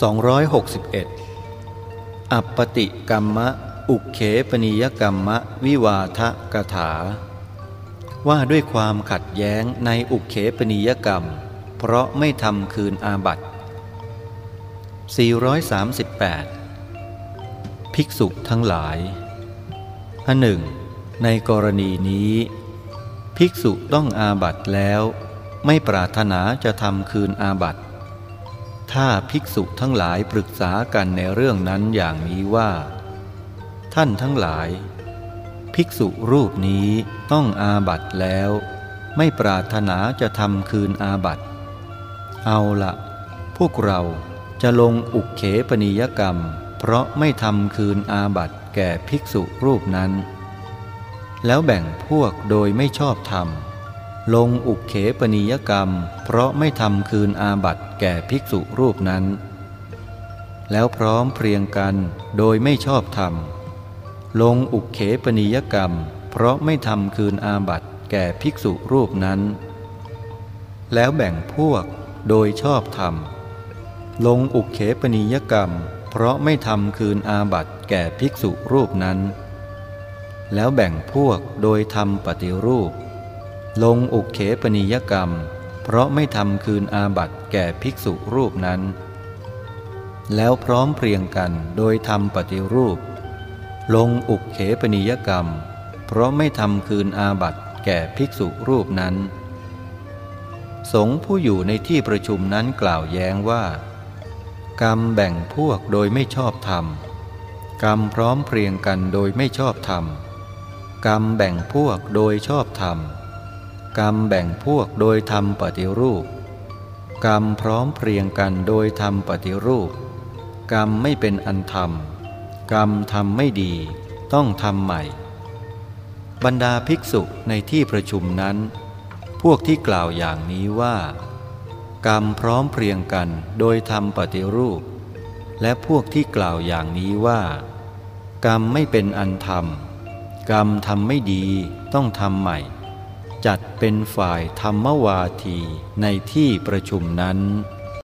261 อัปปติกรรมะ อุเขปนิยกรรมะ วิวาทะกถา ว่าด้วยความขัดแย้งในอุเขปนิยกรรม เพราะไม่ทำคืนอาบัติ438 ภิกษุทั้งหลายอันหนึ่ง ในกรณีนี้ ภิกษุต้องอาบัติแล้ว ไม่ปรารถนาจะทำคืนอาบัติ ถ้าภิกษุทั้งหลายปรึกษากันในเรื่องนั้นอย่างนี้ว่า ท่านทั้งหลาย ภิกษุรูปนี้ต้องอาบัตแล้ว ไม่ปรารถนาจะทำคืนอาบัตเอาละพวกเราจะลงอุกเขปนิยกรรม เพราะไม่ทำคืนอาบัตแก่ภิกษุรูปนั้น แล้วแบ่งพวกโดยไม่ชอบธรรม ลงอุกเขปนิยกรรม เพราะไม่ทำคืนอาบัติแก่ภิกษุรูปนั้น แล้วพร้อมเพรียงกันโดยไม่ชอบธรรม ลงอุกเขปนิยกรรม เพราะไม่ทำคืนอาบัติแก่ภิกษุรูปนั้น แล้วแบ่งพวกโดยชอบธรรม ลงอุกเขปนิยกรรม เพราะไม่ทำคืนอาบัติแก่ภิกษุรูปนั้น แล้วแบ่งพวกโดยทำปฏิรูป ลงอุกเขปนิยกรรม เพราะไม่ทำคืนอาบัติแก่ภิกษุรูปนั้น แล้วพร้อมเพรียงกันโดยทำปฏิรูป ลงอุกเขปนิยกรรม เพราะไม่ทำคืนอาบัติแก่ภิกษุรูปนั้น สงผู้อยู่ในที่ประชุมนั้นกล่าวแย้งว่า กรรมแบ่งพวกโดยไม่ชอบธรรม กรรมพร้อมเพรียงกันโดยไม่ชอบธรรม กรรมแบ่งพวกโดยชอบธรรม กรรมแบ่งพวกโดยทำปฏิรูป กรรมพร้อมเพรียงกันโดยทำปฏิรูป กรรมไม่เป็นอันธรรม กรรมทำไม่ดี ต้องทำใหม่ บรรดาภิกษุในที่ประชุมนั้น พวกที่กล่าวอย่างนี้ว่า กรรมพร้อมเพรียงกันโดยทำปฏิรูป และพวกที่กล่าวอย่างนี้ว่า กรรมไม่เป็นอันธรรม กรรมทำไม่ดีต้องทำใหม่ จัดเป็นฝ่ายธรรมวาทีในที่ประชุมนั้น